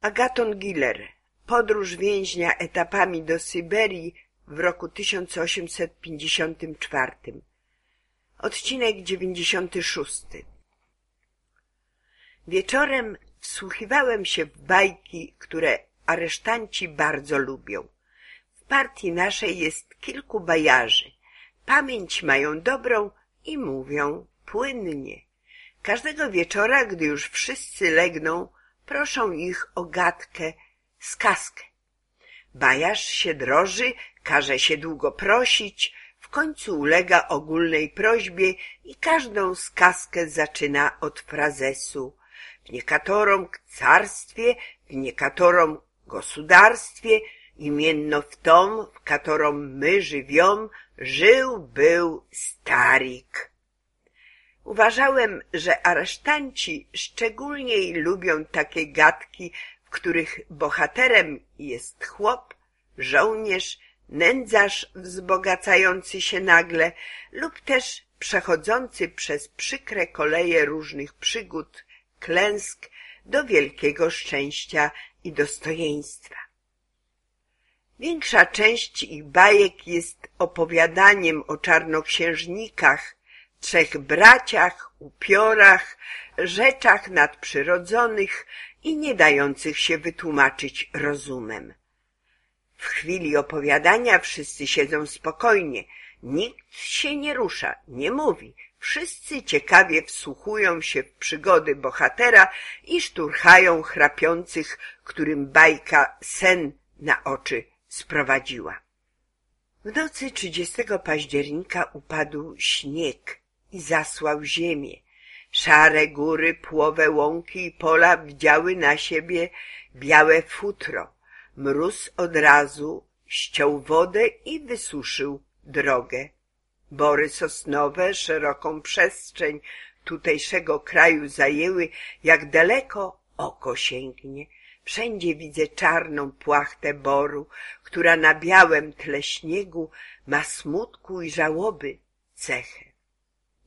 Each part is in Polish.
Agaton Giller Podróż więźnia etapami do Syberii w roku 1854 Odcinek 96 Wieczorem wsłuchiwałem się w bajki, które aresztanci bardzo lubią. W partii naszej jest kilku bajarzy. Pamięć mają dobrą i mówią płynnie. Każdego wieczora, gdy już wszyscy legną, proszą ich o gadkę, skazkę. Bajarz się droży, każe się długo prosić, w końcu ulega ogólnej prośbie i każdą skazkę zaczyna od frazesu. W niekatorom carstwie, w niekatorom gospodarstwie, imienno w tom, w katorom my żywiom, żył był starik. Uważałem, że aresztanci szczególniej lubią takie gadki, w których bohaterem jest chłop, żołnierz, nędzarz wzbogacający się nagle lub też przechodzący przez przykre koleje różnych przygód, klęsk do wielkiego szczęścia i dostojeństwa. Większa część ich bajek jest opowiadaniem o czarnoksiężnikach, trzech braciach, upiorach, rzeczach nadprzyrodzonych i nie dających się wytłumaczyć rozumem. W chwili opowiadania wszyscy siedzą spokojnie, nikt się nie rusza, nie mówi, wszyscy ciekawie wsłuchują się w przygody bohatera i szturchają chrapiących, którym bajka sen na oczy sprowadziła. W nocy 30 października upadł śnieg i zasłał ziemię. Szare góry, płowe łąki i pola wdziały na siebie białe futro. Mróz od razu ściął wodę i wysuszył drogę. Bory sosnowe szeroką przestrzeń tutejszego kraju zajęły, jak daleko oko sięgnie. Wszędzie widzę czarną płachtę boru, która na białym tle śniegu ma smutku i żałoby cechę.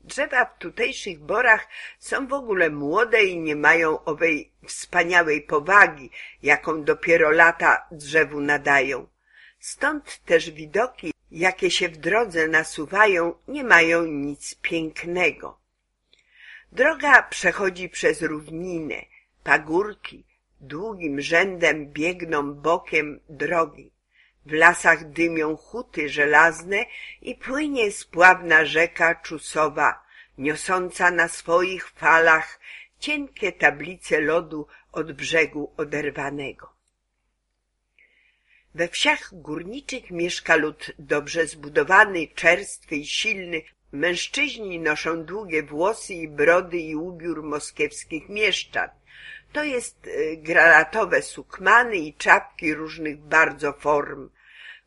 Drzewa w tutejszych borach są w ogóle młode i nie mają owej wspaniałej powagi, jaką dopiero lata drzewu nadają. Stąd też widoki, jakie się w drodze nasuwają, nie mają nic pięknego. Droga przechodzi przez równinę, pagórki, długim rzędem biegną bokiem drogi. W lasach dymią huty żelazne i płynie spławna rzeka Czusowa, niosąca na swoich falach cienkie tablice lodu od brzegu oderwanego. We wsiach górniczych mieszka lud dobrze zbudowany, czerstwy i silny. Mężczyźni noszą długie włosy i brody i ubiór moskiewskich mieszczan. To jest e, granatowe sukmany i czapki różnych bardzo form.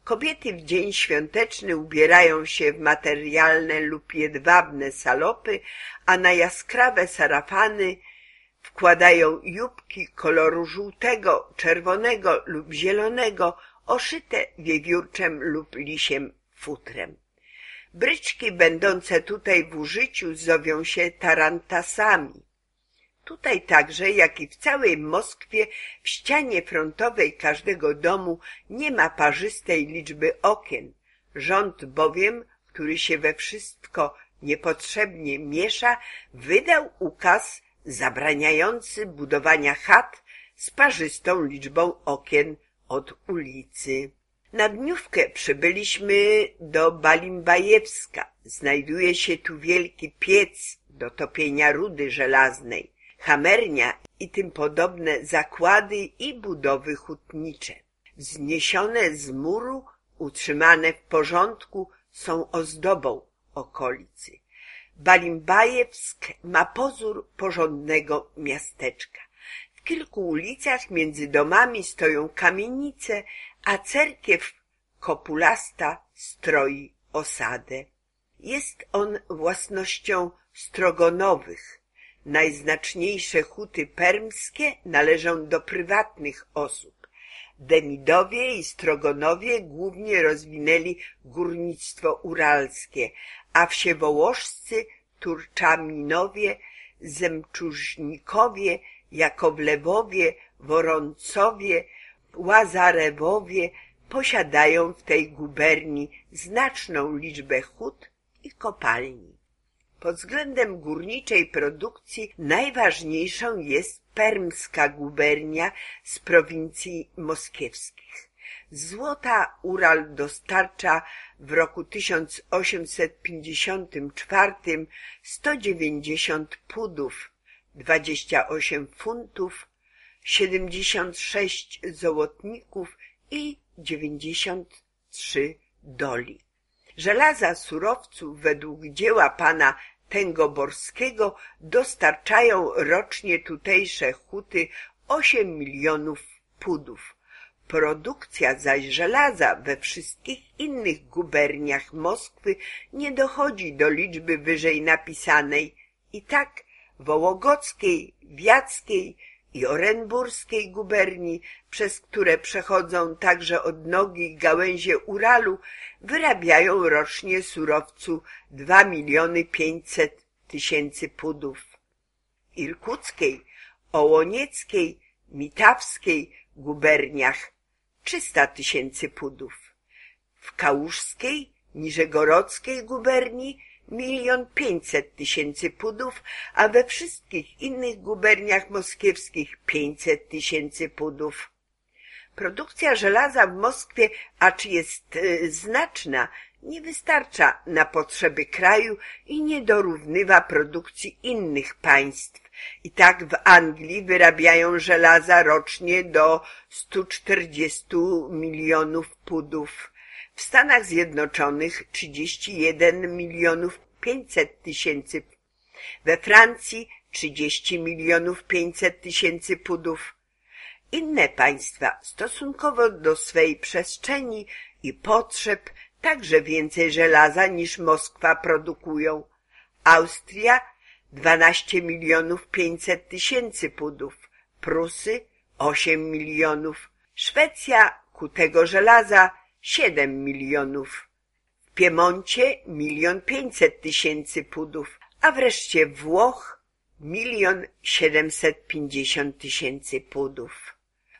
Kobiety w dzień świąteczny ubierają się w materialne lub jedwabne salopy, a na jaskrawe sarafany wkładają jubki koloru żółtego, czerwonego lub zielonego, oszyte wiewiórczem lub lisiem futrem. Bryczki będące tutaj w użyciu zowią się tarantasami. Tutaj także, jak i w całej Moskwie, w ścianie frontowej każdego domu nie ma parzystej liczby okien. Rząd bowiem, który się we wszystko niepotrzebnie miesza, wydał ukaz zabraniający budowania chat z parzystą liczbą okien od ulicy. Na dniówkę przybyliśmy do Balimbajewska. Znajduje się tu wielki piec do topienia rudy żelaznej hamernia i tym podobne zakłady i budowy hutnicze. Wzniesione z muru, utrzymane w porządku, są ozdobą okolicy. Balimbajewsk ma pozór porządnego miasteczka. W kilku ulicach między domami stoją kamienice, a cerkiew kopulasta stroi osadę. Jest on własnością Strogonowych, Najznaczniejsze huty permskie należą do prywatnych osób. Demidowie i Strogonowie głównie rozwinęli górnictwo uralskie, a wsiewołożscy, Turczaminowie, Zemczużnikowie, Jakowlewowie, Woroncowie, Łazarewowie posiadają w tej guberni znaczną liczbę hut i kopalni. Pod względem górniczej produkcji najważniejszą jest Permska gubernia z prowincji moskiewskich. Złota Ural dostarcza w roku 1854 190 pudów, 28 funtów, 76 złotników i 93 doli. Żelaza surowców według dzieła pana Tęgoborskiego dostarczają rocznie tutejsze huty 8 milionów pudów. Produkcja zaś żelaza we wszystkich innych guberniach Moskwy nie dochodzi do liczby wyżej napisanej i tak Wołogockiej, Wiackiej i Orenburskiej guberni, przez które przechodzą także odnogi gałęzie Uralu, wyrabiają rocznie surowcu 2 miliony 500 tysięcy pudów. Irkuckiej, Ołonieckiej, Mitawskiej guberniach 300 tysięcy pudów. W Kałużskiej, Niżegorodzkiej guberni milion pięćset tysięcy pudów, a we wszystkich innych guberniach moskiewskich pięćset tysięcy pudów. Produkcja żelaza w Moskwie, acz jest y, znaczna, nie wystarcza na potrzeby kraju i nie dorównywa produkcji innych państw. I tak w Anglii wyrabiają żelaza rocznie do 140 milionów pudów. W Stanach Zjednoczonych 31 milionów 500 tysięcy, we Francji 30 milionów 500 tysięcy pudów. Inne państwa stosunkowo do swej przestrzeni i potrzeb także więcej żelaza niż Moskwa produkują. Austria 12 milionów 500 tysięcy pudów, Prusy 8 milionów, Szwecja kutego żelaza 7 milionów, w Piemoncie milion 500 tysięcy pudów, a wreszcie Włoch milion 750 tysięcy pudów.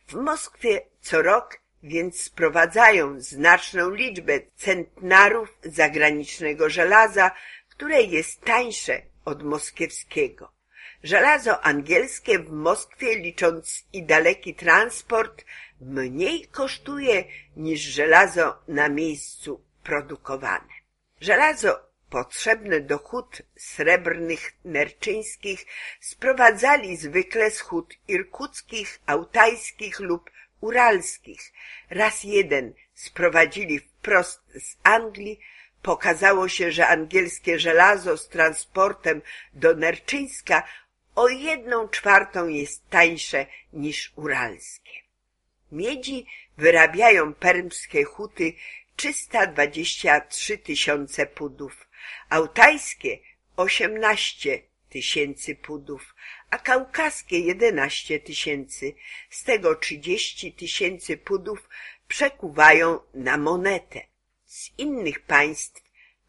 W Moskwie co rok więc sprowadzają znaczną liczbę centnarów zagranicznego żelaza, które jest tańsze od moskiewskiego. Żelazo angielskie w Moskwie, licząc i daleki transport, mniej kosztuje niż żelazo na miejscu produkowane. Żelazo potrzebne do hut srebrnych nerczyńskich sprowadzali zwykle z hut irkuckich, autajskich lub uralskich. Raz jeden sprowadzili wprost z Anglii, pokazało się, że angielskie żelazo z transportem do Nerczyńska o jedną czwartą jest tańsze niż uralskie. Miedzi wyrabiają permskie huty 323 tysiące pudów, autajskie 18 tysięcy pudów, a kaukaskie 11 tysięcy, z tego 30 tysięcy pudów przekuwają na monetę. Z innych państw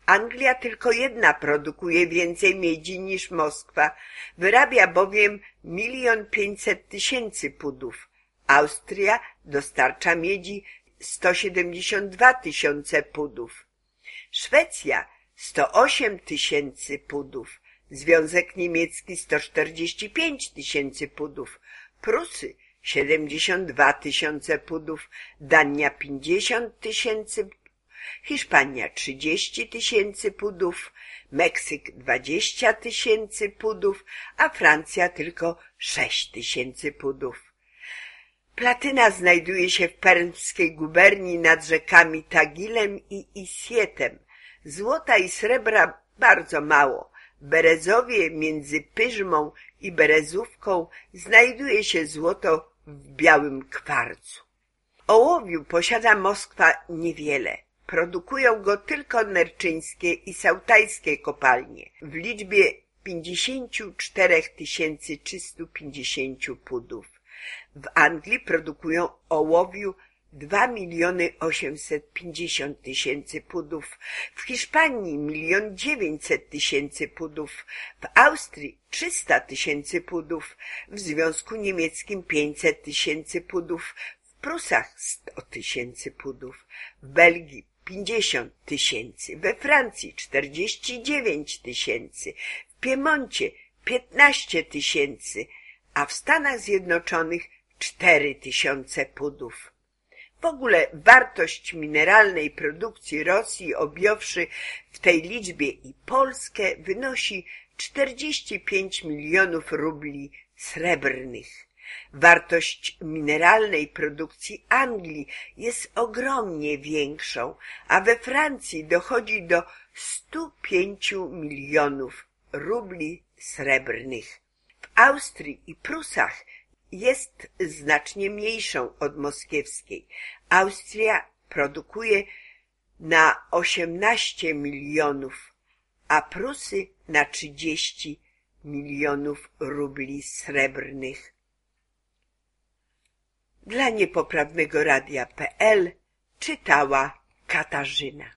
Anglia tylko jedna produkuje więcej miedzi niż Moskwa, wyrabia bowiem milion pięćset tysięcy pudów. Austria dostarcza miedzi 172 tysiące pudów. Szwecja 108 tysięcy pudów, Związek Niemiecki 145 tysięcy pudów, Prusy 72 tysiące pudów, Dania 50 tysięcy, Hiszpania 30 tysięcy pudów, Meksyk 20 tysięcy pudów, a Francja tylko 6 tysięcy pudów. Platyna znajduje się w permskiej guberni nad rzekami Tagilem i Isietem. Złota i srebra bardzo mało. Berezowie między Pyżmą i Berezówką znajduje się złoto w białym kwarcu. Ołowiu posiada Moskwa niewiele. Produkują go tylko nerczyńskie i sautajskie kopalnie w liczbie 54 350 pudów. W Anglii produkują ołowiu 2 miliony 850 tysięcy pudów, w Hiszpanii milion 900 tysięcy pudów, w Austrii 300 tysięcy pudów, w Związku Niemieckim 500 tysięcy pudów, w Prusach 100 tysięcy pudów, w Belgii 50 tysięcy, we Francji 49 tysięcy, w Piemoncie 15 tysięcy, a w Stanach Zjednoczonych 4 tysiące pudów. W ogóle wartość mineralnej produkcji Rosji, objąwszy w tej liczbie i Polskę, wynosi 45 milionów rubli srebrnych. Wartość mineralnej produkcji Anglii jest ogromnie większą, a we Francji dochodzi do 105 milionów rubli srebrnych. Austrii i Prusach jest znacznie mniejszą od moskiewskiej. Austria produkuje na 18 milionów, a Prusy na 30 milionów rubli srebrnych. Dla niepoprawnego radia.pl czytała Katarzyna.